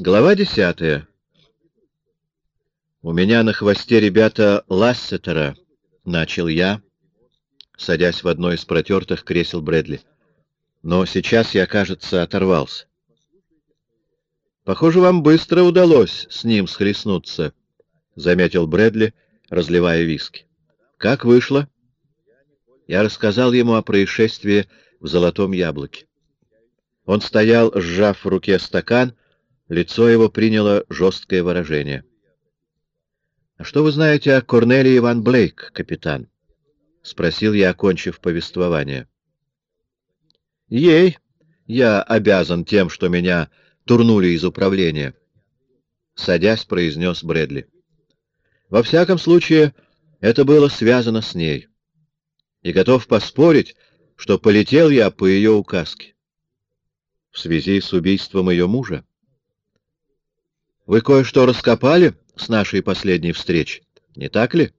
Глава десятая. «У меня на хвосте ребята Лассетера», — начал я, садясь в одно из протертых кресел Брэдли. «Но сейчас я, кажется, оторвался». «Похоже, вам быстро удалось с ним схлестнуться», — заметил Брэдли, разливая виски. «Как вышло?» Я рассказал ему о происшествии в Золотом Яблоке. Он стоял, сжав в руке стакан, — Лицо его приняло жесткое выражение. — А что вы знаете о Корнелии Ван Блейк, капитан? — спросил я, окончив повествование. — Ей я обязан тем, что меня турнули из управления, — садясь, произнес Брэдли. — Во всяком случае, это было связано с ней. И готов поспорить, что полетел я по ее указке. В связи с убийством ее мужа? Вы кое-что раскопали с нашей последней встречи, не так ли?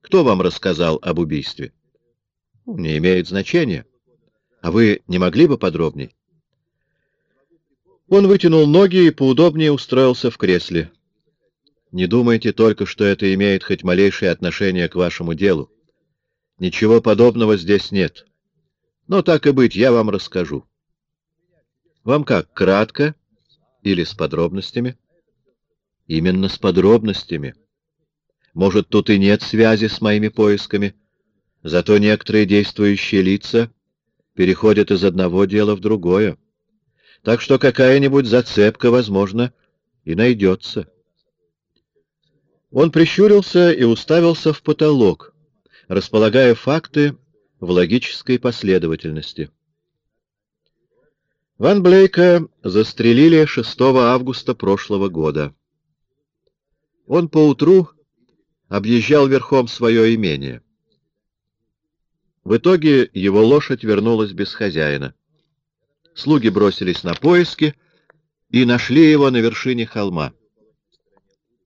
Кто вам рассказал об убийстве? Не имеет значения. А вы не могли бы подробней? Он вытянул ноги и поудобнее устроился в кресле. Не думайте только, что это имеет хоть малейшее отношение к вашему делу. Ничего подобного здесь нет. Но так и быть, я вам расскажу. Вам как, кратко или с подробностями? Именно с подробностями. Может, тут и нет связи с моими поисками, зато некоторые действующие лица переходят из одного дела в другое. Так что какая-нибудь зацепка, возможно, и найдется. Он прищурился и уставился в потолок, располагая факты в логической последовательности. Ван Блейка застрелили 6 августа прошлого года. Он поутру объезжал верхом свое имение. В итоге его лошадь вернулась без хозяина. Слуги бросились на поиски и нашли его на вершине холма.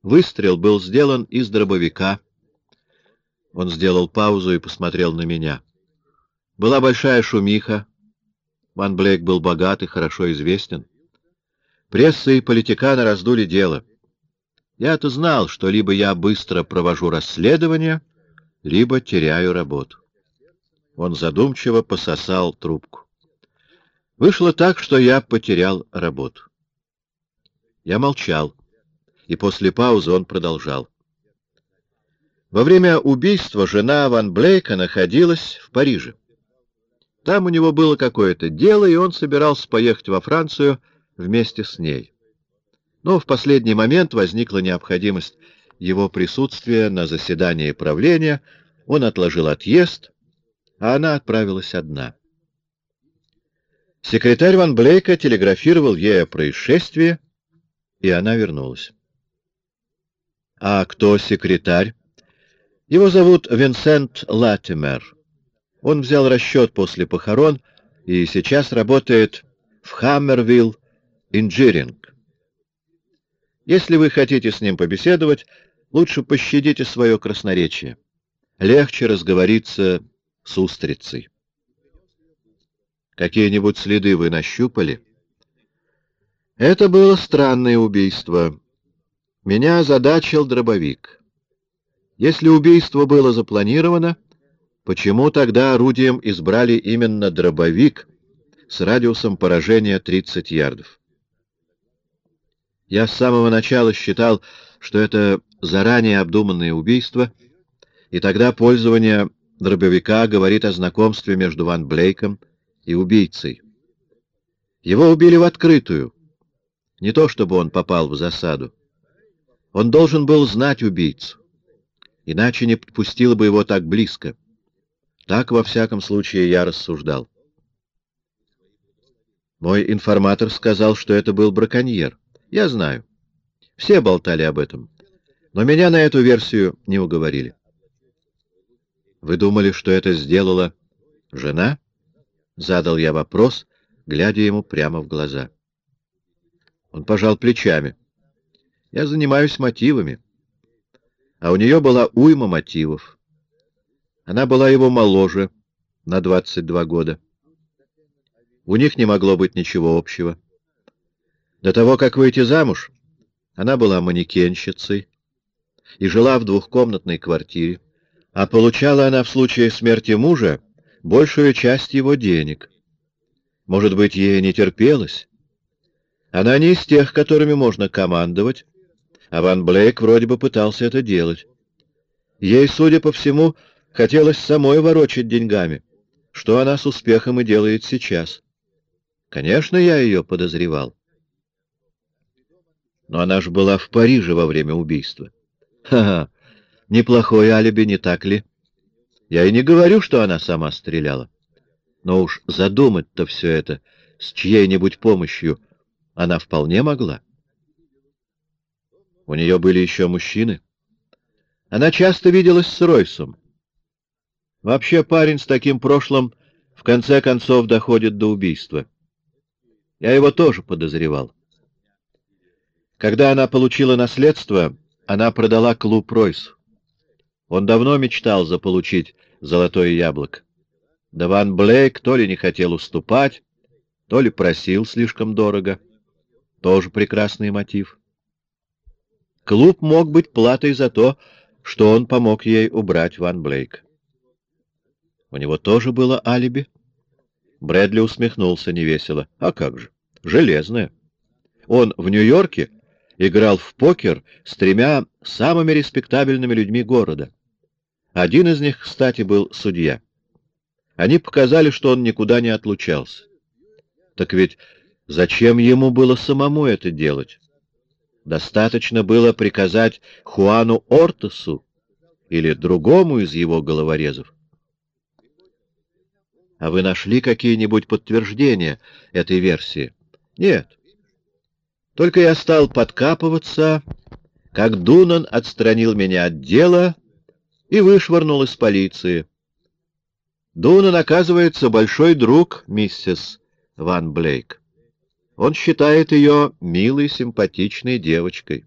Выстрел был сделан из дробовика. Он сделал паузу и посмотрел на меня. Была большая шумиха. Ван Блейк был богат и хорошо известен. Пресса и политиканы раздули дело. Я-то знал, что либо я быстро провожу расследование, либо теряю работу. Он задумчиво пососал трубку. Вышло так, что я потерял работу. Я молчал, и после паузы он продолжал. Во время убийства жена Ван Блейка находилась в Париже. Там у него было какое-то дело, и он собирался поехать во Францию вместе с ней. Но в последний момент возникла необходимость его присутствия на заседании правления, он отложил отъезд, а она отправилась одна. Секретарь Ван Блейка телеграфировал ей о происшествии, и она вернулась. А кто секретарь? Его зовут Винсент Латимер. Он взял расчет после похорон и сейчас работает в Хаммервилл, Инджиринг. Если вы хотите с ним побеседовать, лучше пощадите свое красноречие. Легче разговориться с устрицей. Какие-нибудь следы вы нащупали? Это было странное убийство. Меня задачил дробовик. Если убийство было запланировано, почему тогда орудием избрали именно дробовик с радиусом поражения 30 ярдов? Я с самого начала считал, что это заранее обдуманное убийство, и тогда пользование дробовика говорит о знакомстве между Ван Блейком и убийцей. Его убили в открытую. Не то чтобы он попал в засаду. Он должен был знать убийцу, иначе не подпустил бы его так близко. Так, во всяком случае, я рассуждал. Мой информатор сказал, что это был браконьер. Я знаю. Все болтали об этом. Но меня на эту версию не уговорили. Вы думали, что это сделала жена? Задал я вопрос, глядя ему прямо в глаза. Он пожал плечами. Я занимаюсь мотивами. А у нее была уйма мотивов. Она была его моложе, на 22 года. У них не могло быть ничего общего. До того, как выйти замуж, она была манекенщицей и жила в двухкомнатной квартире, а получала она в случае смерти мужа большую часть его денег. Может быть, ей не терпелось? Она не из тех, которыми можно командовать, а Ван Блейк вроде бы пытался это делать. Ей, судя по всему, хотелось самой ворочать деньгами, что она с успехом и делает сейчас. Конечно, я ее подозревал. Но она же была в Париже во время убийства. Ха-ха, неплохое алиби, не так ли? Я и не говорю, что она сама стреляла. Но уж задумать-то все это с чьей-нибудь помощью она вполне могла. У нее были еще мужчины. Она часто виделась с Ройсом. Вообще парень с таким прошлым в конце концов доходит до убийства. Я его тоже подозревал. Когда она получила наследство, она продала клуб Ройсу. Он давно мечтал заполучить золотое яблоко. Да Ван Блейк то ли не хотел уступать, то ли просил слишком дорого. Тоже прекрасный мотив. Клуб мог быть платой за то, что он помог ей убрать Ван Блейк. У него тоже было алиби? Брэдли усмехнулся невесело. А как же? Железное. Он в Нью-Йорке играл в покер с тремя самыми респектабельными людьми города. Один из них, кстати, был судья. Они показали, что он никуда не отлучался. Так ведь зачем ему было самому это делать? Достаточно было приказать Хуану Ортосу или другому из его головорезов. А вы нашли какие-нибудь подтверждения этой версии? Нет. Только я стал подкапываться, как Дунан отстранил меня от дела и вышвырнул из полиции. Дунан, оказывается, большой друг миссис Ван Блейк. Он считает ее милой, симпатичной девочкой.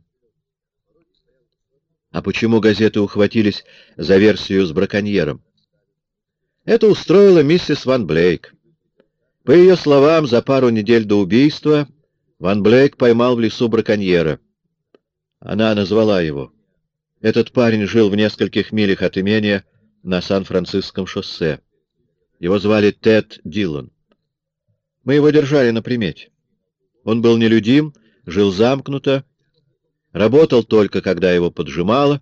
А почему газеты ухватились за версию с браконьером? Это устроила миссис Ван Блейк. По ее словам, за пару недель до убийства Ван Блейк поймал в лесу браконьера. Она назвала его. Этот парень жил в нескольких милях от имения на Сан-Франциском шоссе. Его звали Тед Дилан. Мы его держали на примете. Он был нелюдим, жил замкнуто, работал только, когда его поджимало,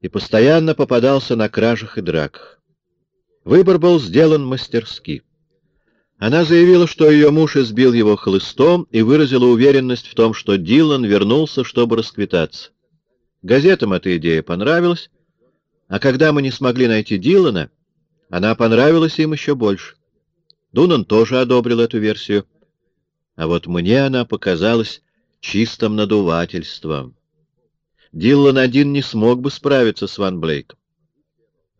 и постоянно попадался на кражах и драках. Выбор был сделан мастерски. Она заявила, что ее муж избил его хлыстом и выразила уверенность в том, что Дилан вернулся, чтобы расквитаться. Газетам эта идея понравилась, а когда мы не смогли найти Дилана, она понравилась им еще больше. Дунан тоже одобрил эту версию а вот мне она показалась чистым надувательством. Диллан один не смог бы справиться с Ван Блейком.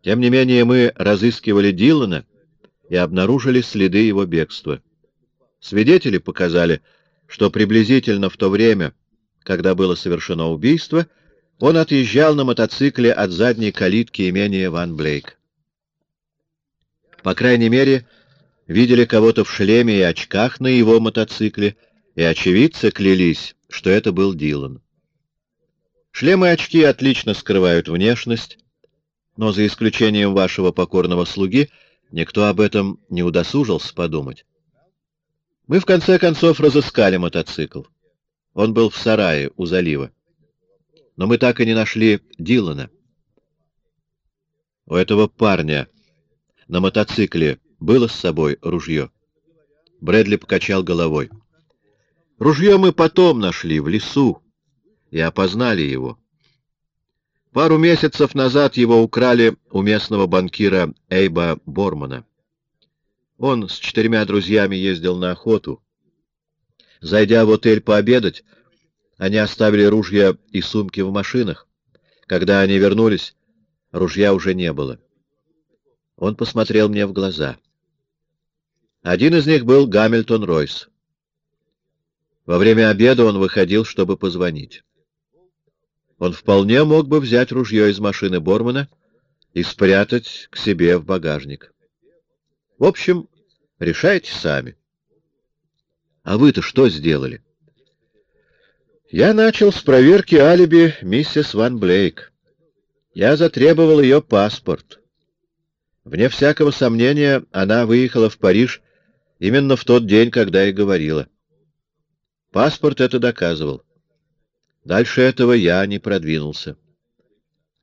Тем не менее, мы разыскивали Диллана и обнаружили следы его бегства. Свидетели показали, что приблизительно в то время, когда было совершено убийство, он отъезжал на мотоцикле от задней калитки имения Ван Блейк. По крайней мере, видели кого-то в шлеме и очках на его мотоцикле, и очевидцы клялись, что это был Дилан. Шлемы и очки отлично скрывают внешность, но за исключением вашего покорного слуги никто об этом не удосужился подумать. Мы в конце концов разыскали мотоцикл. Он был в сарае у залива. Но мы так и не нашли Дилана. У этого парня на мотоцикле было с собой ружье? Брэдли покачал головой. Ружье мы потом нашли, в лесу, и опознали его. Пару месяцев назад его украли у местного банкира Эйба Бормана. Он с четырьмя друзьями ездил на охоту. Зайдя в отель пообедать, они оставили ружья и сумки в машинах. Когда они вернулись, ружья уже не было. Он посмотрел мне в глаза — один из них был Гамильтон Ройс. Во время обеда он выходил, чтобы позвонить. Он вполне мог бы взять ружье из машины Бормана и спрятать к себе в багажник. В общем, решайте сами. А вы-то что сделали? Я начал с проверки алиби миссис Ван Блейк. Я затребовал ее паспорт. Вне всякого сомнения, она выехала в Париж именно в тот день, когда и говорила. Паспорт это доказывал. Дальше этого я не продвинулся.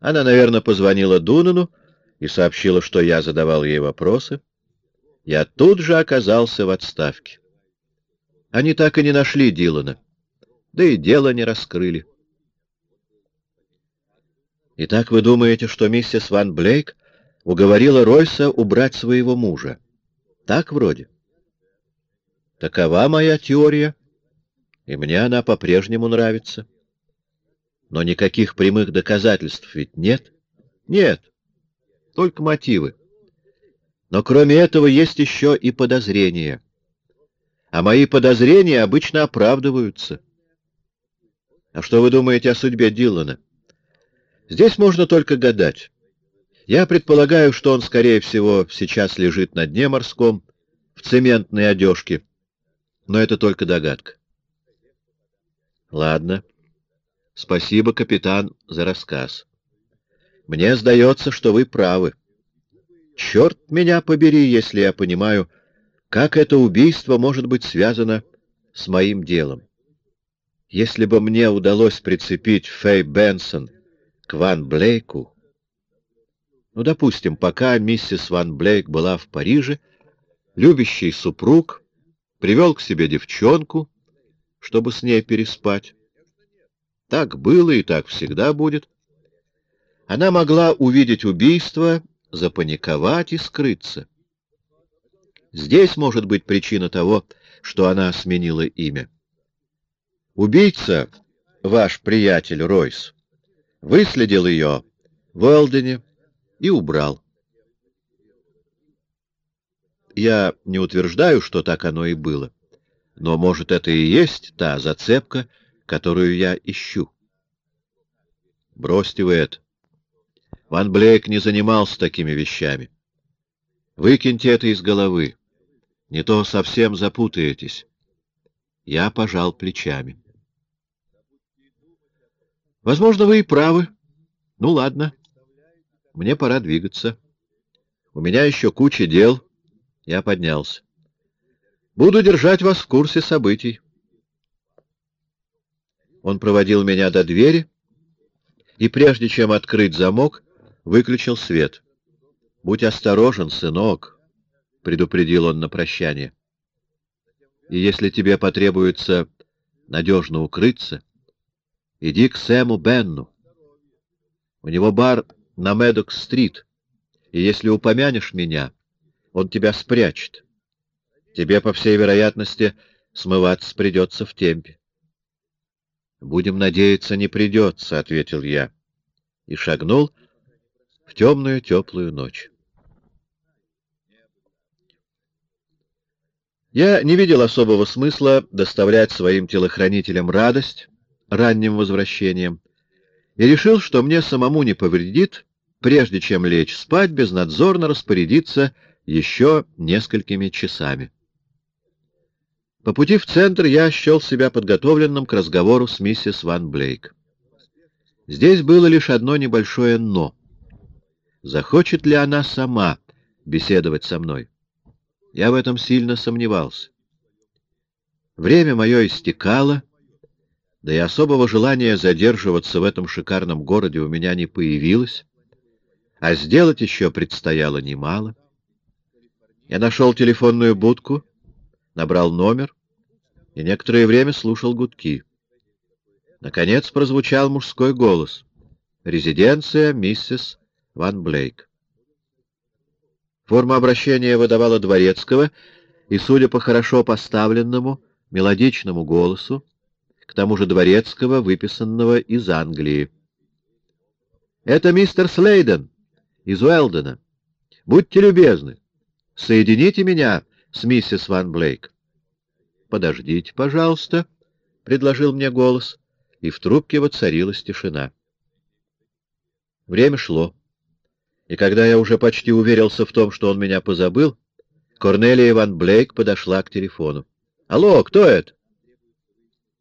Она, наверное, позвонила Дунану и сообщила, что я задавал ей вопросы. Я тут же оказался в отставке. Они так и не нашли Дилана да и дело не раскрыли. Итак, вы думаете, что миссис Ван Блейк уговорила Ройса убрать своего мужа? Так вроде. Такова моя теория, и мне она по-прежнему нравится. Но никаких прямых доказательств ведь нет? Нет, только мотивы. Но кроме этого есть еще и подозрения. А мои подозрения обычно оправдываются. А что вы думаете о судьбе Дилана? Здесь можно только гадать. Я предполагаю, что он, скорее всего, сейчас лежит на дне морском, в цементной одежке. Но это только догадка. Ладно. Спасибо, капитан, за рассказ. Мне сдается, что вы правы. Черт меня побери, если я понимаю, как это убийство может быть связано с моим делом. Если бы мне удалось прицепить Фэй Бенсон к Ван Блейку... Ну, допустим, пока миссис Ван Блейк была в Париже, любящий супруг привел к себе девчонку, чтобы с ней переспать. Так было и так всегда будет. Она могла увидеть убийство, запаниковать и скрыться. Здесь может быть причина того, что она сменила имя. Убийца, ваш приятель Ройс, выследил ее в Элдене и убрал. Я не утверждаю, что так оно и было, но, может, это и есть та зацепка, которую я ищу. Бросьте вы это. Ван Блейк не занимался такими вещами. Выкиньте это из головы. Не то совсем запутаетесь. Я пожал плечами. Возможно, вы и правы. Ну, ладно. Мне пора двигаться. У меня еще куча дел. Я поднялся. Буду держать вас в курсе событий. Он проводил меня до двери и, прежде чем открыть замок, выключил свет. — Будь осторожен, сынок, — предупредил он на прощание. — И если тебе потребуется надежно укрыться, Иди к Сэму Бенну. У него бар на Медок-стрит, и если упомянешь меня, он тебя спрячет. Тебе, по всей вероятности, смываться придется в темпе. — Будем надеяться, не придется, — ответил я, и шагнул в темную теплую ночь. Я не видел особого смысла доставлять своим телохранителям радость, ранним возвращением, и решил, что мне самому не повредит, прежде чем лечь спать, безнадзорно распорядиться еще несколькими часами. По пути в центр я счел себя подготовленным к разговору с миссис Ван Блейк. Здесь было лишь одно небольшое «но». Захочет ли она сама беседовать со мной? Я в этом сильно сомневался. Время мое истекало, да и особого желания задерживаться в этом шикарном городе у меня не появилось, а сделать еще предстояло немало. Я нашел телефонную будку, набрал номер и некоторое время слушал гудки. Наконец прозвучал мужской голос. «Резиденция миссис Ван Блейк». Форма обращения выдавала дворецкого, и, судя по хорошо поставленному, мелодичному голосу, к тому же дворецкого, выписанного из Англии. «Это мистер Слейден из Уэлдена. Будьте любезны, соедините меня с миссис Ван Блейк». «Подождите, пожалуйста», — предложил мне голос, и в трубке воцарилась тишина. Время шло, и когда я уже почти уверился в том, что он меня позабыл, Корнелия Ван Блейк подошла к телефону. «Алло, кто это?»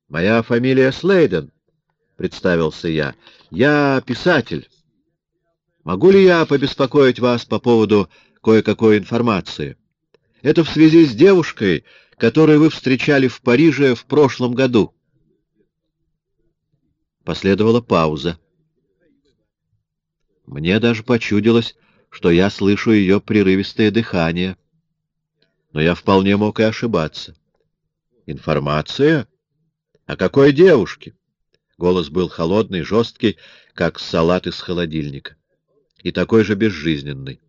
Моя фамилия Слейден, — представился я. Я писатель. Могу ли я побеспокоить вас по поводу кое-какой информации? Это в связи с девушкой, которую вы встречали в Париже в прошлом году. Последовала пауза. Мне даже почудилось, что я слышу ее прерывистое дыхание. Но я вполне мог и ошибаться. Информация? О какой девушке? Голос был холодный, жесткий, как салат из холодильника. И такой же безжизненный.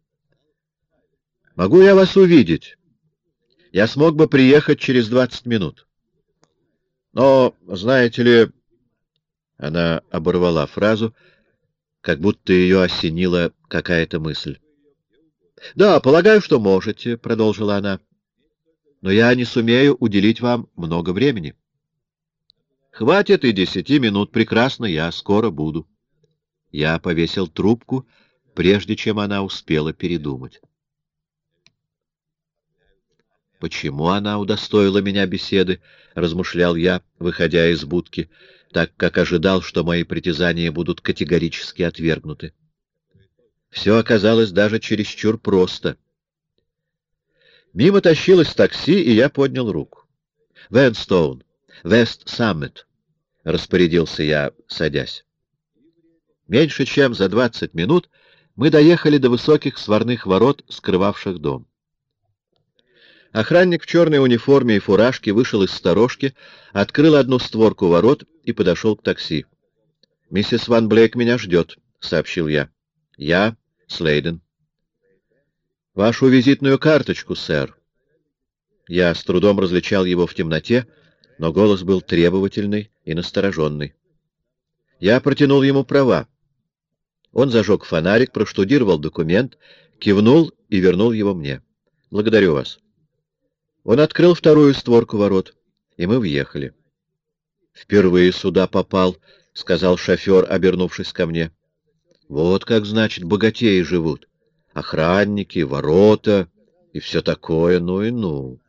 «Могу я вас увидеть? Я смог бы приехать через двадцать минут. Но, знаете ли...» Она оборвала фразу, как будто ее осенила какая-то мысль. «Да, полагаю, что можете», — продолжила она. «Но я не сумею уделить вам много времени». «Хватит и десяти минут. Прекрасно, я скоро буду». Я повесил трубку, прежде чем она успела передумать. «Почему она удостоила меня беседы?» — размышлял я, выходя из будки, так как ожидал, что мои притязания будут категорически отвергнуты. Все оказалось даже чересчур просто. Мимо тащилось такси, и я поднял руку. «Венстоун, Вест-Саммит», — распорядился я, садясь. Меньше чем за двадцать минут мы доехали до высоких сварных ворот, скрывавших дом. Охранник в черной униформе и фуражке вышел из сторожки, открыл одну створку ворот и подошел к такси. «Миссис Ван Блейк меня ждет», — сообщил я. «Я Слейден». «Вашу визитную карточку, сэр». Я с трудом различал его в темноте, но голос был требовательный и настороженный. Я протянул ему права. Он зажег фонарик, проштудировал документ, кивнул и вернул его мне. «Благодарю вас». Он открыл вторую створку ворот, и мы въехали. «Впервые сюда попал», — сказал шофер, обернувшись ко мне. «Вот как, значит, богатеи живут. Охранники, ворота и все такое, ну и ну».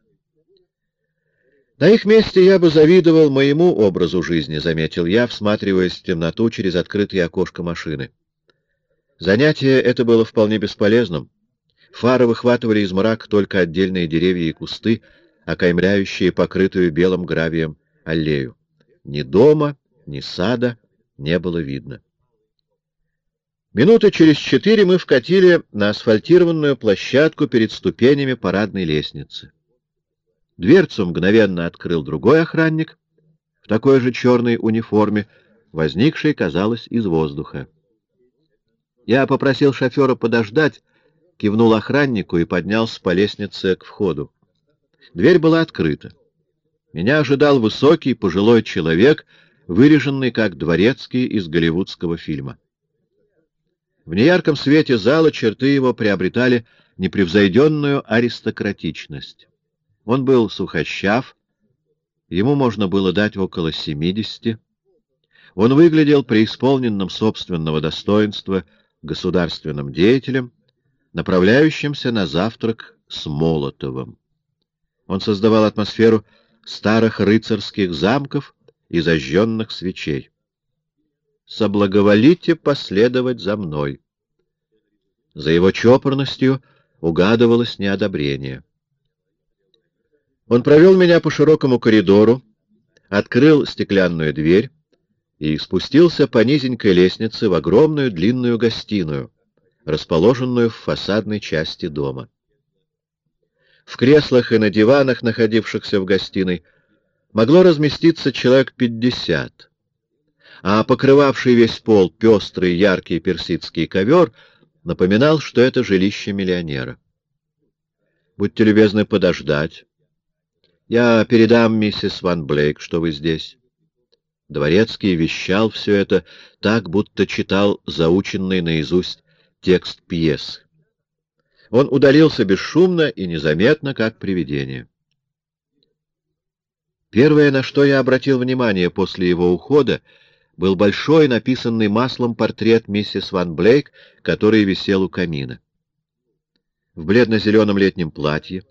На их месте я бы завидовал моему образу жизни, — заметил я, всматриваясь в темноту через открытое окошко машины. Занятие это было вполне бесполезным. Фары выхватывали из мрака только отдельные деревья и кусты, окаймляющие покрытую белым гравием аллею. Ни дома, ни сада не было видно. Минуты через четыре мы вкатили на асфальтированную площадку перед ступенями парадной лестницы. Дверцу мгновенно открыл другой охранник в такой же черной униформе, возникшей, казалось, из воздуха. Я попросил шофера подождать, кивнул охраннику и поднялся по лестнице к входу. Дверь была открыта. Меня ожидал высокий, пожилой человек, выреженный как дворецкий из голливудского фильма. В неярком свете зала черты его приобретали непревзойденную аристократичность. Он был сухощав, ему можно было дать около семидесяти. Он выглядел преисполненным собственного достоинства государственным деятелем, направляющимся на завтрак с Молотовым. Он создавал атмосферу старых рыцарских замков и зажженных свечей. «Соблаговолите последовать за мной». За его чопорностью угадывалось неодобрение. Он провел меня по широкому коридору, открыл стеклянную дверь и спустился по низенькой лестнице в огромную длинную гостиную, расположенную в фасадной части дома. В креслах и на диванах, находившихся в гостиной, могло разместиться человек пятьдесят, а покрывавший весь пол пестрый яркий персидский ковер напоминал, что это жилище миллионера. «Будьте любезны подождать. Я передам миссис Ван Блейк, что вы здесь». Дворецкий вещал все это так, будто читал заученный наизусть текст пьесы. Он удалился бесшумно и незаметно, как привидение. Первое, на что я обратил внимание после его ухода, был большой, написанный маслом портрет миссис Ван Блейк, который висел у камина. В бледно-зеленом летнем платье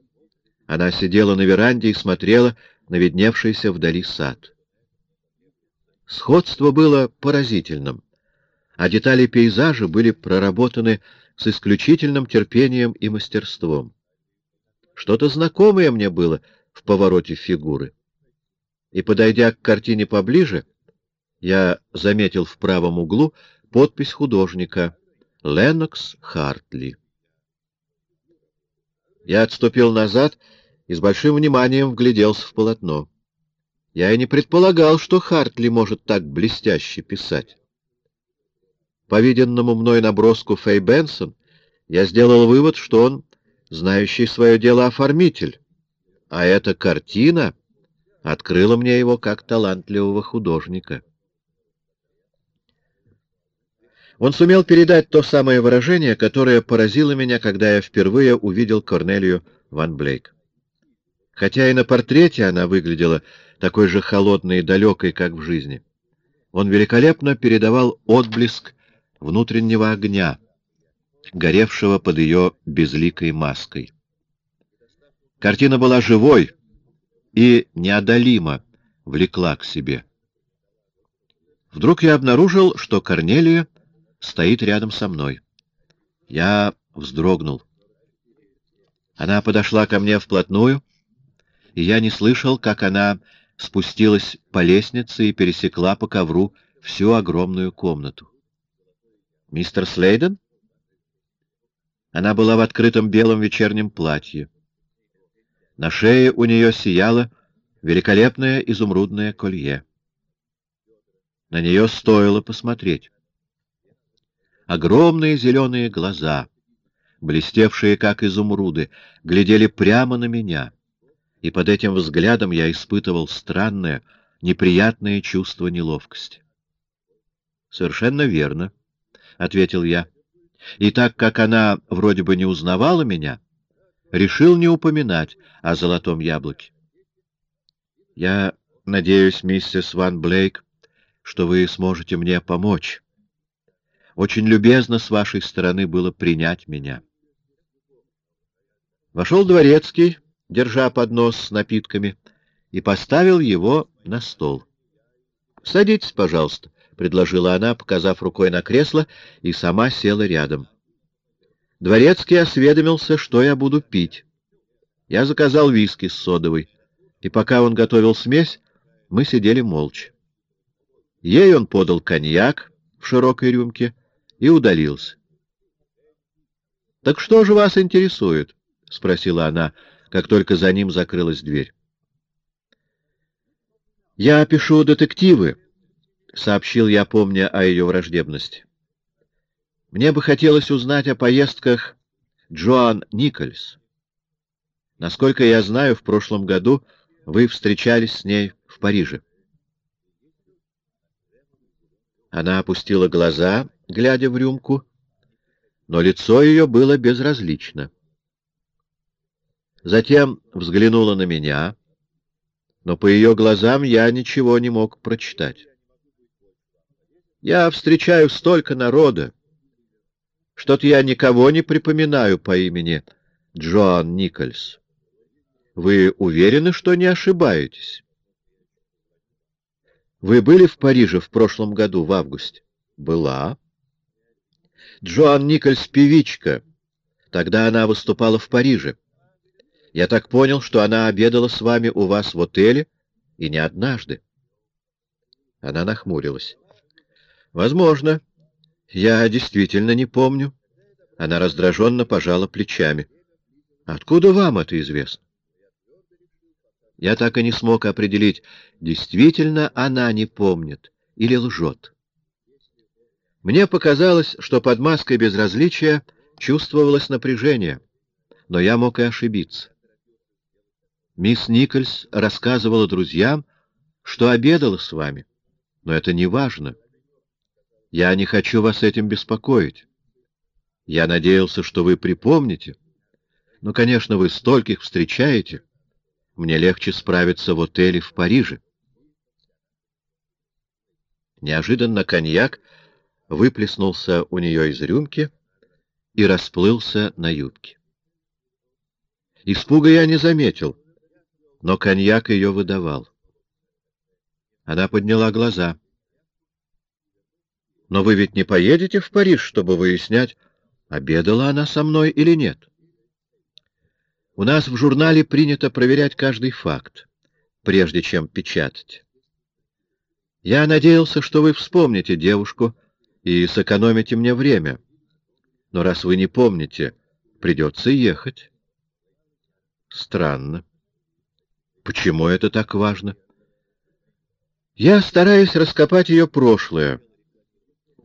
она сидела на веранде и смотрела на видневшийся вдали сад. Сходство было поразительным, а детали пейзажа были проработаны с исключительным терпением и мастерством. Что-то знакомое мне было в повороте фигуры. И, подойдя к картине поближе, я заметил в правом углу подпись художника «Леннокс Хартли». Я отступил назад и с большим вниманием вгляделся в полотно. Я и не предполагал, что Хартли может так блестяще писать. По виденному мной наброску Фэй Бенсон, я сделал вывод, что он знающий свое дело оформитель, а эта картина открыла мне его как талантливого художника. Он сумел передать то самое выражение, которое поразило меня, когда я впервые увидел Корнелию Ван Блейк. Хотя и на портрете она выглядела такой же холодной и далекой, как в жизни. Он великолепно передавал отблеск внутреннего огня, горевшего под ее безликой маской. Картина была живой и неодолимо влекла к себе. Вдруг я обнаружил, что Корнелия стоит рядом со мной. Я вздрогнул. Она подошла ко мне вплотную, и я не слышал, как она спустилась по лестнице и пересекла по ковру всю огромную комнату. «Мистер Слейден?» Она была в открытом белом вечернем платье. На шее у нее сияло великолепное изумрудное колье. На нее стоило посмотреть. Огромные зеленые глаза, блестевшие как изумруды, глядели прямо на меня, и под этим взглядом я испытывал странное, неприятное чувство неловкости. — Совершенно верно, — ответил я. И так как она вроде бы не узнавала меня, решил не упоминать о золотом яблоке. — Я надеюсь, миссис Ван Блейк, что вы сможете мне помочь. Очень любезно с вашей стороны было принять меня. Вошел дворецкий, держа поднос с напитками, и поставил его на стол. — Садитесь, пожалуйста, — предложила она, показав рукой на кресло, и сама села рядом. Дворецкий осведомился, что я буду пить. Я заказал виски с содовой, и пока он готовил смесь, мы сидели молча. Ей он подал коньяк в широкой рюмке — и удалился. — Так что же вас интересует? — спросила она, как только за ним закрылась дверь. — Я пишу детективы, — сообщил я, помня о ее враждебности. — Мне бы хотелось узнать о поездках Джоан Никольс. Насколько я знаю, в прошлом году вы встречались с ней в Париже. Она опустила глаза глядя в рюмку, но лицо ее было безразлично. Затем взглянула на меня, но по ее глазам я ничего не мог прочитать. Я встречаю столько народа, что-то я никого не припоминаю по имени Джоан Никольс. Вы уверены, что не ошибаетесь? Вы были в Париже в прошлом году, в августе? Была. Джоан Никольс — певичка. Тогда она выступала в Париже. Я так понял, что она обедала с вами у вас в отеле, и не однажды. Она нахмурилась. — Возможно. Я действительно не помню. Она раздраженно пожала плечами. — Откуда вам это известно? Я так и не смог определить, действительно она не помнит или лжет. Мне показалось, что под маской безразличия чувствовалось напряжение, но я мог и ошибиться. Мисс Никольс рассказывала друзьям, что обедала с вами, но это не важно. Я не хочу вас этим беспокоить. Я надеялся, что вы припомните. Но, конечно, вы стольких встречаете. Мне легче справиться в отеле в Париже. Неожиданно коньяк выплеснулся у нее из рюмки и расплылся на юбке. Испуга я не заметил, но коньяк ее выдавал. Она подняла глаза. Но вы ведь не поедете в Париж, чтобы выяснять, обедала она со мной или нет. У нас в журнале принято проверять каждый факт, прежде чем печатать. Я надеялся, что вы вспомните девушку и сэкономите мне время. Но раз вы не помните, придется ехать. Странно. Почему это так важно? Я стараюсь раскопать ее прошлое.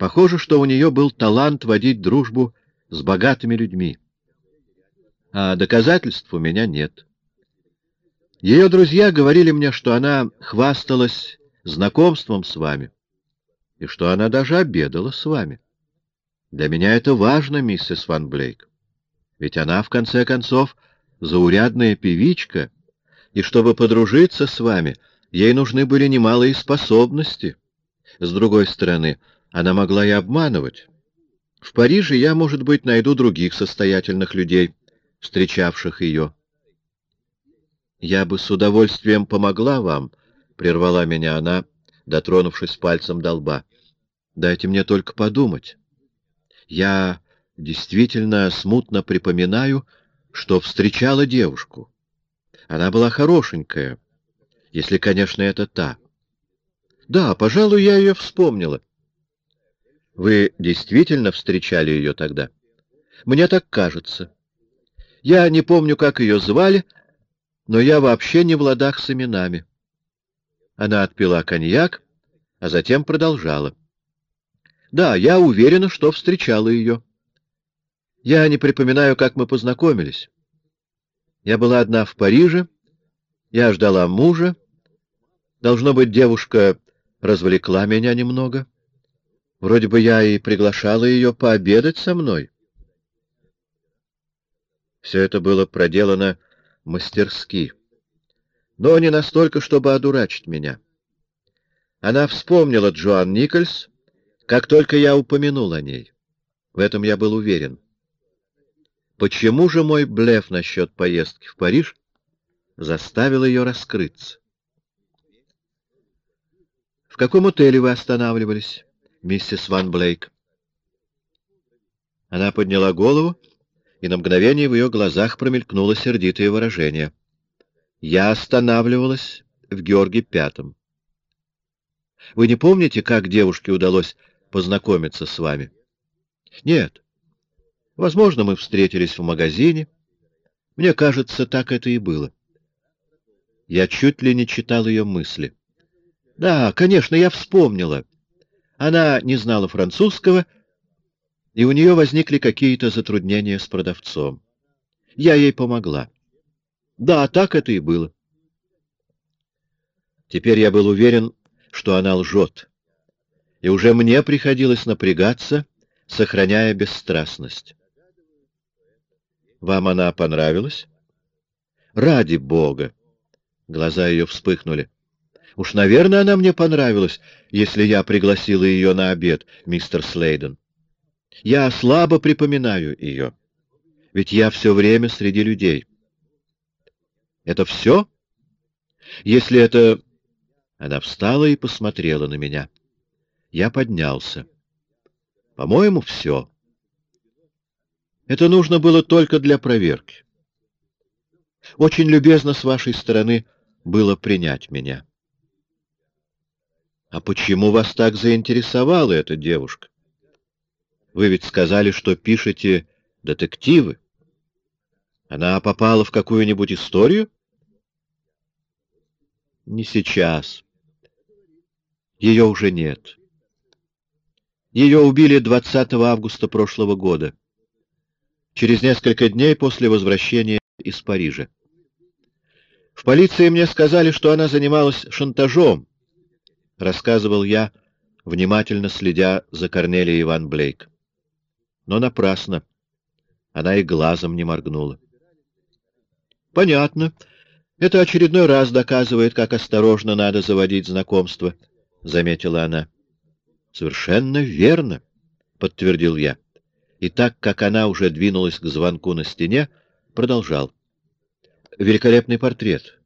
Похоже, что у нее был талант водить дружбу с богатыми людьми. А доказательств у меня нет. Ее друзья говорили мне, что она хвасталась знакомством с вами, и что она даже обедала с вами. Для меня это важно, миссис Ван Блейк. Ведь она, в конце концов, заурядная певичка, и чтобы подружиться с вами, ей нужны были немалые способности. С другой стороны, она могла и обманывать. В Париже я, может быть, найду других состоятельных людей, встречавших ее. Я бы с удовольствием помогла вам, — прервала меня она, дотронувшись пальцем до лба. Дайте мне только подумать. Я действительно смутно припоминаю, что встречала девушку. Она была хорошенькая, если, конечно, это та. Да, пожалуй, я ее вспомнила. Вы действительно встречали ее тогда? Мне так кажется. Я не помню, как ее звали, но я вообще не в ладах с именами. Она отпила коньяк, а затем продолжала. Да, я уверена, что встречала ее. Я не припоминаю, как мы познакомились. Я была одна в Париже, я ждала мужа. Должно быть, девушка развлекла меня немного. Вроде бы я и приглашала ее пообедать со мной. Все это было проделано мастерски, но не настолько, чтобы одурачить меня. Она вспомнила Джоан Никольс, как только я упомянул о ней. В этом я был уверен. Почему же мой блеф насчет поездки в Париж заставил ее раскрыться? В каком отеле вы останавливались, миссис Ван Блейк? Она подняла голову, и на мгновение в ее глазах промелькнуло сердитое выражение. Я останавливалась в Георге Пятом. Вы не помните, как девушке удалось познакомиться с вами? Нет. Возможно, мы встретились в магазине. Мне кажется, так это и было. Я чуть ли не читал ее мысли. Да, конечно, я вспомнила. Она не знала французского, и у нее возникли какие-то затруднения с продавцом. Я ей помогла. Да, так это и было. Теперь я был уверен, что она лжет, и уже мне приходилось напрягаться, сохраняя бесстрастность. Вам она понравилась? Ради бога! Глаза ее вспыхнули. Уж, наверное, она мне понравилась, если я пригласила ее на обед, мистер Слейден. Я слабо припоминаю ее, ведь я все время среди людей. Это все? Если это... Она встала и посмотрела на меня. Я поднялся. По-моему, все. Это нужно было только для проверки. Очень любезно с вашей стороны было принять меня. А почему вас так заинтересовала эта девушка? Вы ведь сказали, что пишете детективы. Она попала в какую-нибудь историю? Не сейчас. Ее уже нет. Ее убили 20 августа прошлого года через несколько дней после возвращения из Парижа. В полиции мне сказали, что она занималась шантажом, рассказывал я, внимательно следя за Корнелией Иван Блейк. Но напрасно. Она и глазом не моргнула. Понятно. Это очередной раз доказывает, как осторожно надо заводить знакомство, заметила она. Совершенно верно, подтвердил я и так как она уже двинулась к звонку на стене, продолжал. Великолепный портрет.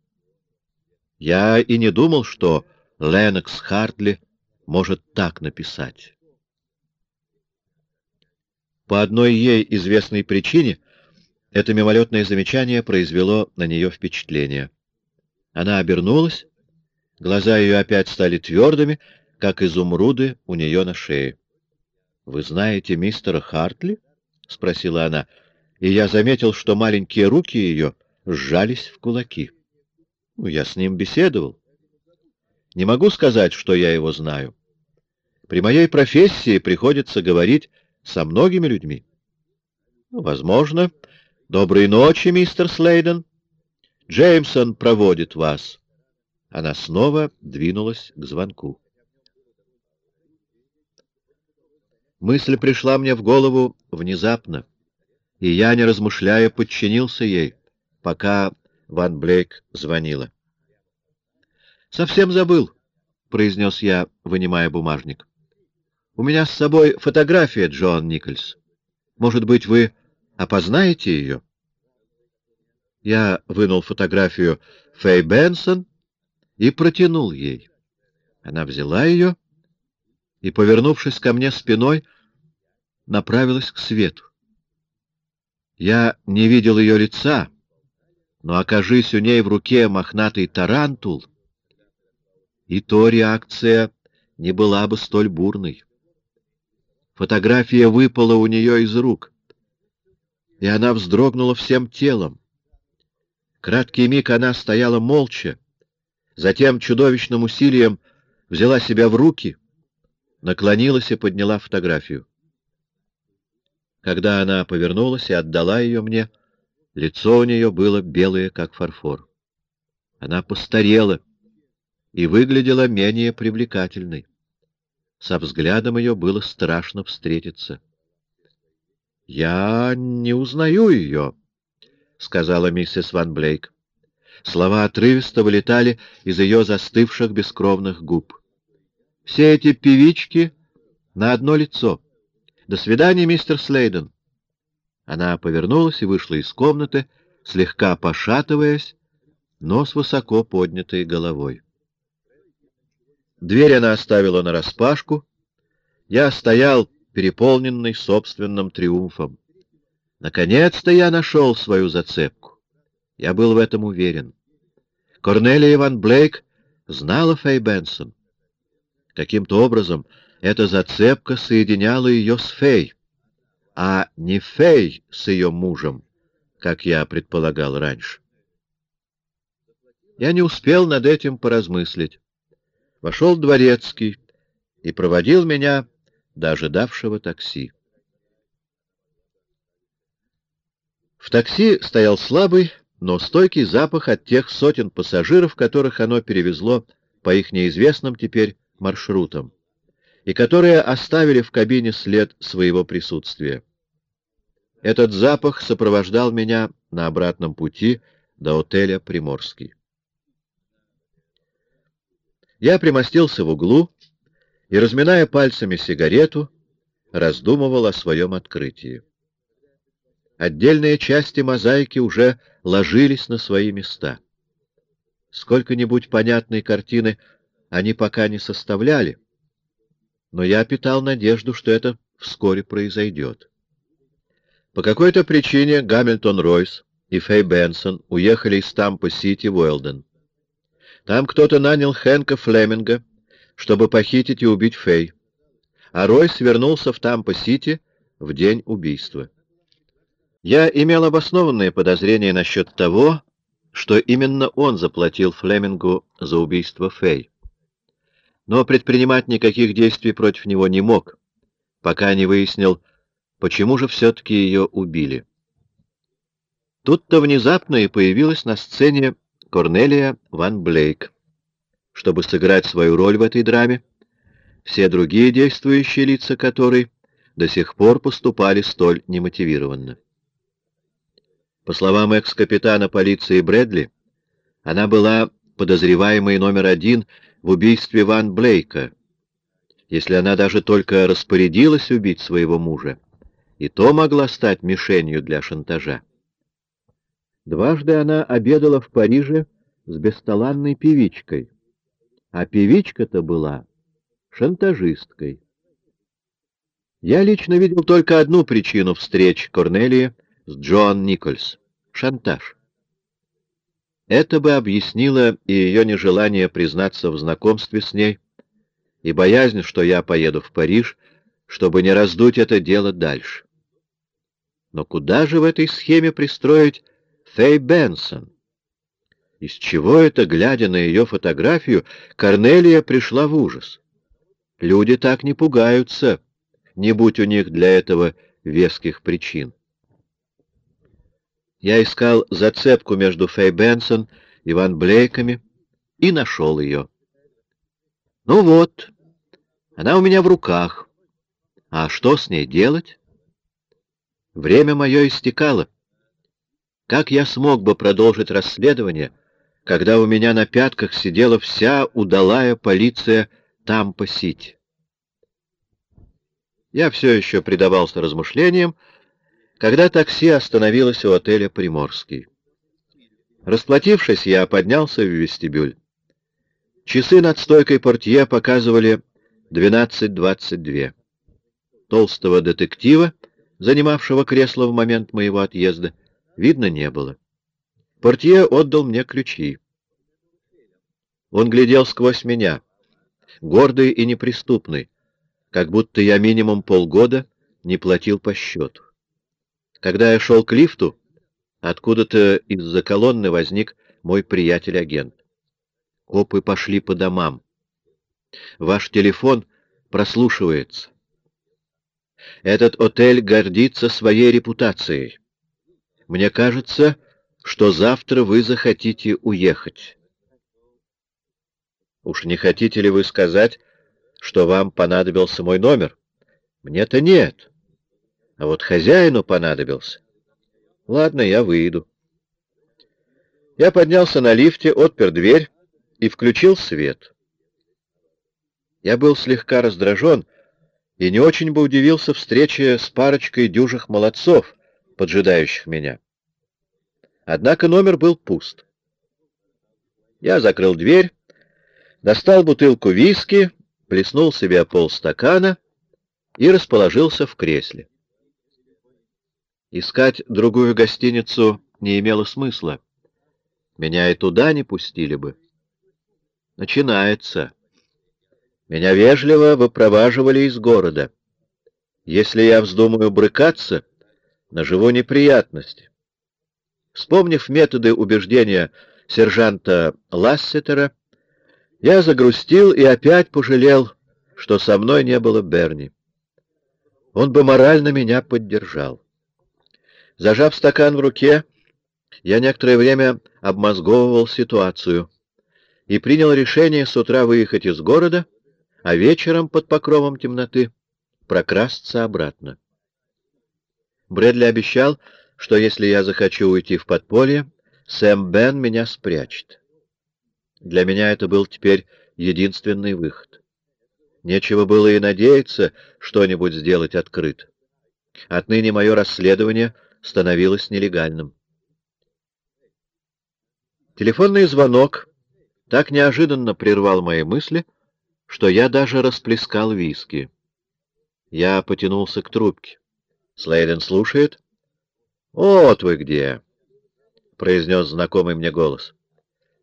Я и не думал, что Ленокс Хартли может так написать. По одной ей известной причине это мимолетное замечание произвело на нее впечатление. Она обернулась, глаза ее опять стали твердыми, как изумруды у нее на шее. — Вы знаете мистера Хартли? — спросила она, и я заметил, что маленькие руки ее сжались в кулаки. Ну, я с ним беседовал. Не могу сказать, что я его знаю. При моей профессии приходится говорить со многими людьми. Ну, возможно. Доброй ночи, мистер Слейден. Джеймсон проводит вас. Она снова двинулась к звонку. Мысль пришла мне в голову внезапно, и я, не размышляя, подчинился ей, пока Ван Блейк звонила. «Совсем забыл», — произнес я, вынимая бумажник. «У меня с собой фотография Джоан Никольс. Может быть, вы опознаете ее?» Я вынул фотографию Фэй Бенсон и протянул ей. Она взяла ее и, повернувшись ко мне спиной, направилась к свету. Я не видел ее лица, но окажись у ней в руке мохнатый тарантул, и то реакция не была бы столь бурной. Фотография выпала у нее из рук, и она вздрогнула всем телом. Краткий миг она стояла молча, затем чудовищным усилием взяла себя в руки, наклонилась и подняла фотографию. Когда она повернулась и отдала ее мне, лицо у нее было белое, как фарфор. Она постарела и выглядела менее привлекательной. Со взглядом ее было страшно встретиться. — Я не узнаю ее, — сказала миссис Ван Блейк. Слова отрывисто вылетали из ее застывших бескровных губ. — Все эти певички на одно лицо — «До свидания, мистер Слейден!» Она повернулась и вышла из комнаты, слегка пошатываясь, но с высоко поднятой головой. Дверь она оставила нараспашку. Я стоял, переполненный собственным триумфом. Наконец-то я нашел свою зацепку. Я был в этом уверен. Корнелия Ван Блейк знала Фэй Бенсон. Каким-то образом эта зацепка соединяла ее с Фей, а не Фей с ее мужем, как я предполагал раньше. Я не успел над этим поразмыслить. Вошел дворецкий и проводил меня до ожидавшего такси. В такси стоял слабый, но стойкий запах от тех сотен пассажиров, которых оно перевезло по их неизвестным теперь маршрутам и которые оставили в кабине след своего присутствия. Этот запах сопровождал меня на обратном пути до отеля «Приморский». Я примостился в углу и, разминая пальцами сигарету, раздумывал о своем открытии. Отдельные части мозаики уже ложились на свои места. Сколько-нибудь понятной картины они пока не составляли, но я питал надежду, что это вскоре произойдет. По какой-то причине Гамильтон Ройс и Фэй Бенсон уехали из Тампа-Сити в Уэлден. Там кто-то нанял Хэнка Флеминга, чтобы похитить и убить Фэй, а Ройс вернулся в Тампа-Сити в день убийства. Я имел обоснованные подозрения насчет того, что именно он заплатил Флемингу за убийство Фэй но предпринимать никаких действий против него не мог, пока не выяснил, почему же все-таки ее убили. Тут-то внезапно и появилась на сцене Корнелия Ван Блейк. Чтобы сыграть свою роль в этой драме, все другие действующие лица которой до сих пор поступали столь немотивированно. По словам экс-капитана полиции Брэдли, она была подозреваемой номер один в убийстве Ван Блейка, если она даже только распорядилась убить своего мужа, и то могла стать мишенью для шантажа. Дважды она обедала в Париже с бесталанной певичкой, а певичка-то была шантажисткой. Я лично видел только одну причину встреч Корнелии с Джоан Никольс — шантаж. Это бы объяснило и ее нежелание признаться в знакомстве с ней, и боязнь, что я поеду в Париж, чтобы не раздуть это дело дальше. Но куда же в этой схеме пристроить Фэй Бенсон? Из чего это, глядя на ее фотографию, Корнелия пришла в ужас? Люди так не пугаются, не будь у них для этого веских причин. Я искал зацепку между Фэй Бенсон и Ван Блейками и нашел ее. Ну вот, она у меня в руках. А что с ней делать? Время мое истекало. Как я смог бы продолжить расследование, когда у меня на пятках сидела вся удалая полиция Тампа-Сити? Я все еще предавался размышлениям, когда такси остановилось у отеля «Приморский». Расплатившись, я поднялся в вестибюль. Часы над стойкой портье показывали 12.22. Толстого детектива, занимавшего кресло в момент моего отъезда, видно не было. Портье отдал мне ключи. Он глядел сквозь меня, гордый и неприступный, как будто я минимум полгода не платил по счету. Когда я шел к лифту, откуда-то из-за колонны возник мой приятель-агент. Копы пошли по домам. Ваш телефон прослушивается. Этот отель гордится своей репутацией. Мне кажется, что завтра вы захотите уехать. Уж не хотите ли вы сказать, что вам понадобился мой номер? Мне-то нет. А вот хозяину понадобился. Ладно, я выйду. Я поднялся на лифте, отпер дверь и включил свет. Я был слегка раздражен и не очень бы удивился встрече с парочкой дюжих молодцов, поджидающих меня. Однако номер был пуст. Я закрыл дверь, достал бутылку виски, плеснул себе полстакана и расположился в кресле. Искать другую гостиницу не имело смысла. Меня и туда не пустили бы. Начинается. Меня вежливо выпроваживали из города. Если я вздумаю брыкаться, наживу неприятности. Вспомнив методы убеждения сержанта Лассетера, я загрустил и опять пожалел, что со мной не было Берни. Он бы морально меня поддержал. Зажав стакан в руке, я некоторое время обмозговывал ситуацию и принял решение с утра выехать из города, а вечером под покровом темноты прокрасться обратно. Брэдли обещал, что если я захочу уйти в подполье, Сэм Бен меня спрячет. Для меня это был теперь единственный выход. Нечего было и надеяться что-нибудь сделать открыто. Отныне мое расследование — становилось нелегальным. Телефонный звонок так неожиданно прервал мои мысли, что я даже расплескал виски. Я потянулся к трубке. Слейден слушает. «Вот вы где!» — произнес знакомый мне голос.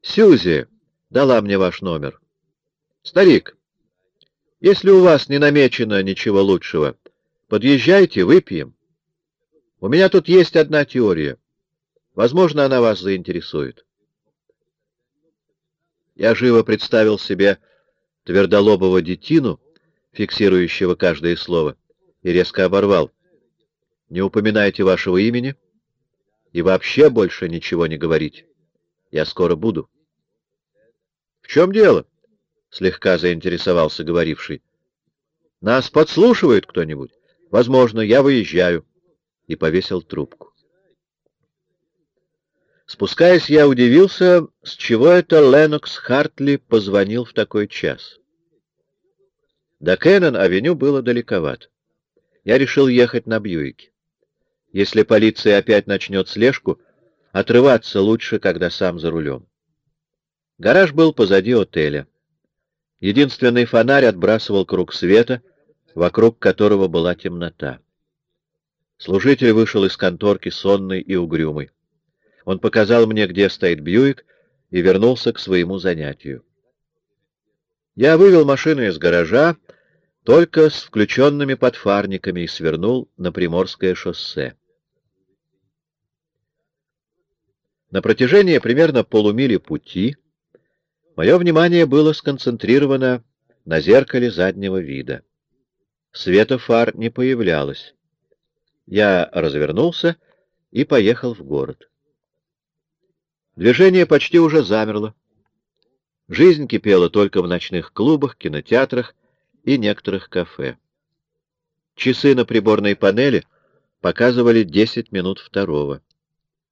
«Сюзи дала мне ваш номер. Старик, если у вас не намечено ничего лучшего, подъезжайте, выпьем». У меня тут есть одна теория. Возможно, она вас заинтересует. Я живо представил себе твердолобого детину, фиксирующего каждое слово, и резко оборвал. Не упоминайте вашего имени и вообще больше ничего не говорите. Я скоро буду. — В чем дело? — слегка заинтересовался говоривший. — Нас подслушивает кто-нибудь? — Возможно, я выезжаю. — и повесил трубку. Спускаясь, я удивился, с чего это Ленокс Хартли позвонил в такой час. До Кеннон-авеню было далековато. Я решил ехать на Бьюике. Если полиция опять начнет слежку, отрываться лучше, когда сам за рулем. Гараж был позади отеля. Единственный фонарь отбрасывал круг света, вокруг которого была темнота. Служитель вышел из конторки сонный и угрюмый. Он показал мне, где стоит Бьюик, и вернулся к своему занятию. Я вывел машину из гаража только с включенными подфарниками и свернул на Приморское шоссе. На протяжении примерно полумили пути мое внимание было сконцентрировано на зеркале заднего вида. Света фар не появлялось. Я развернулся и поехал в город. Движение почти уже замерло. Жизнь кипела только в ночных клубах, кинотеатрах и некоторых кафе. Часы на приборной панели показывали 10 минут второго.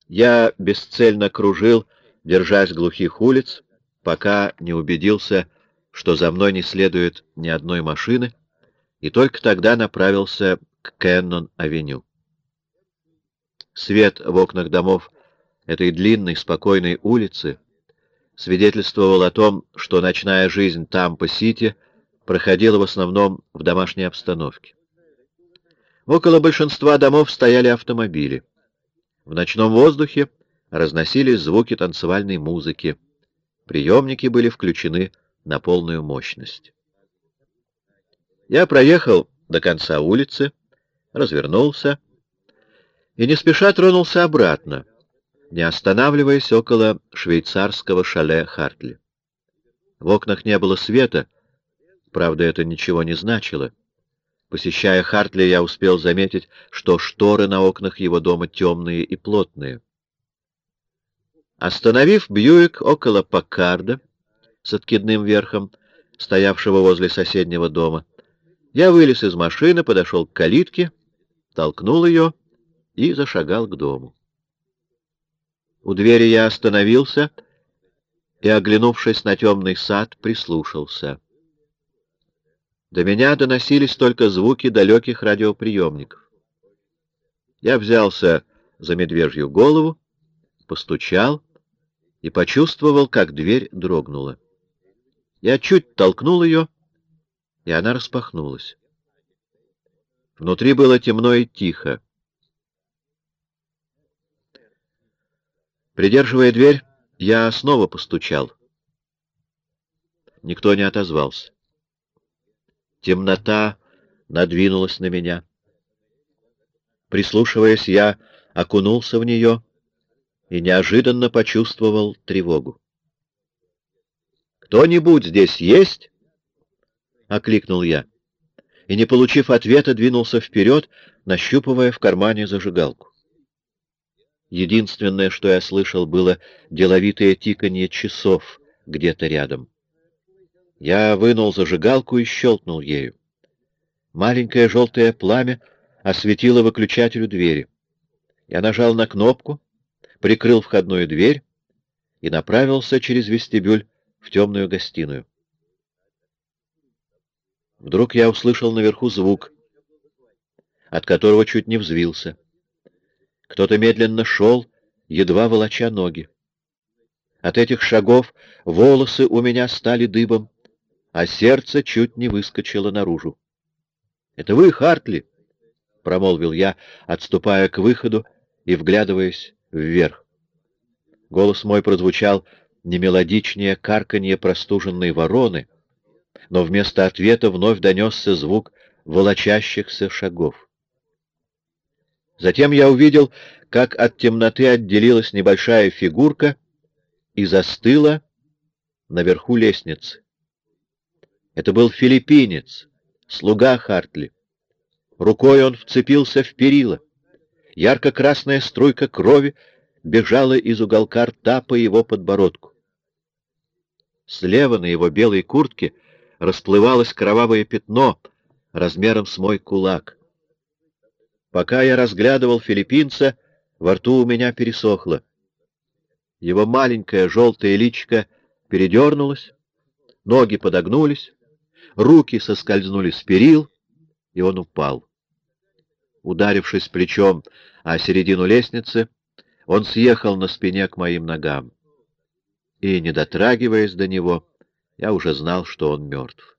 Я бесцельно кружил, держась глухих улиц, пока не убедился, что за мной не следует ни одной машины, и только тогда направился к Кеннон-авеню. Свет в окнах домов этой длинной, спокойной улицы свидетельствовал о том, что ночная жизнь Тампа-Сити проходила в основном в домашней обстановке. Около большинства домов стояли автомобили. В ночном воздухе разносились звуки танцевальной музыки. Приемники были включены на полную мощность. Я проехал до конца улицы, развернулся и не спеша тронулся обратно, не останавливаясь около швейцарского шале Хартли. В окнах не было света, правда, это ничего не значило. Посещая Хартли, я успел заметить, что шторы на окнах его дома темные и плотные. Остановив Бьюик около Паккарда с откидным верхом, стоявшего возле соседнего дома, я вылез из машины, подошел к калитке, толкнул ее и зашагал к дому. У двери я остановился и, оглянувшись на темный сад, прислушался. До меня доносились только звуки далеких радиоприемников. Я взялся за медвежью голову, постучал и почувствовал, как дверь дрогнула. Я чуть толкнул ее, и она распахнулась. Внутри было темно и тихо. Придерживая дверь, я снова постучал. Никто не отозвался. Темнота надвинулась на меня. Прислушиваясь, я окунулся в нее и неожиданно почувствовал тревогу. «Кто-нибудь здесь есть?» — окликнул я, и, не получив ответа, двинулся вперед, нащупывая в кармане зажигалку. Единственное, что я слышал, было деловитое тиканье часов где-то рядом. Я вынул зажигалку и щелкнул ею. Маленькое желтое пламя осветило выключателю двери. Я нажал на кнопку, прикрыл входную дверь и направился через вестибюль в темную гостиную. Вдруг я услышал наверху звук, от которого чуть не взвился. Кто-то медленно шел, едва волоча ноги. От этих шагов волосы у меня стали дыбом, а сердце чуть не выскочило наружу. — Это вы, Хартли? — промолвил я, отступая к выходу и вглядываясь вверх. Голос мой прозвучал не мелодичнее карканье простуженной вороны, но вместо ответа вновь донесся звук волочащихся шагов. Затем я увидел, как от темноты отделилась небольшая фигурка и застыла наверху лестницы. Это был филиппинец, слуга Хартли. Рукой он вцепился в перила. Ярко-красная струйка крови бежала из уголка рта по его подбородку. Слева на его белой куртке расплывалось кровавое пятно размером с мой кулак. Пока я разглядывал филиппинца, во рту у меня пересохло. Его маленькое желтое личико передернулось, ноги подогнулись, руки соскользнули с перил, и он упал. Ударившись плечом о середину лестницы, он съехал на спине к моим ногам. И, не дотрагиваясь до него, я уже знал, что он мертв.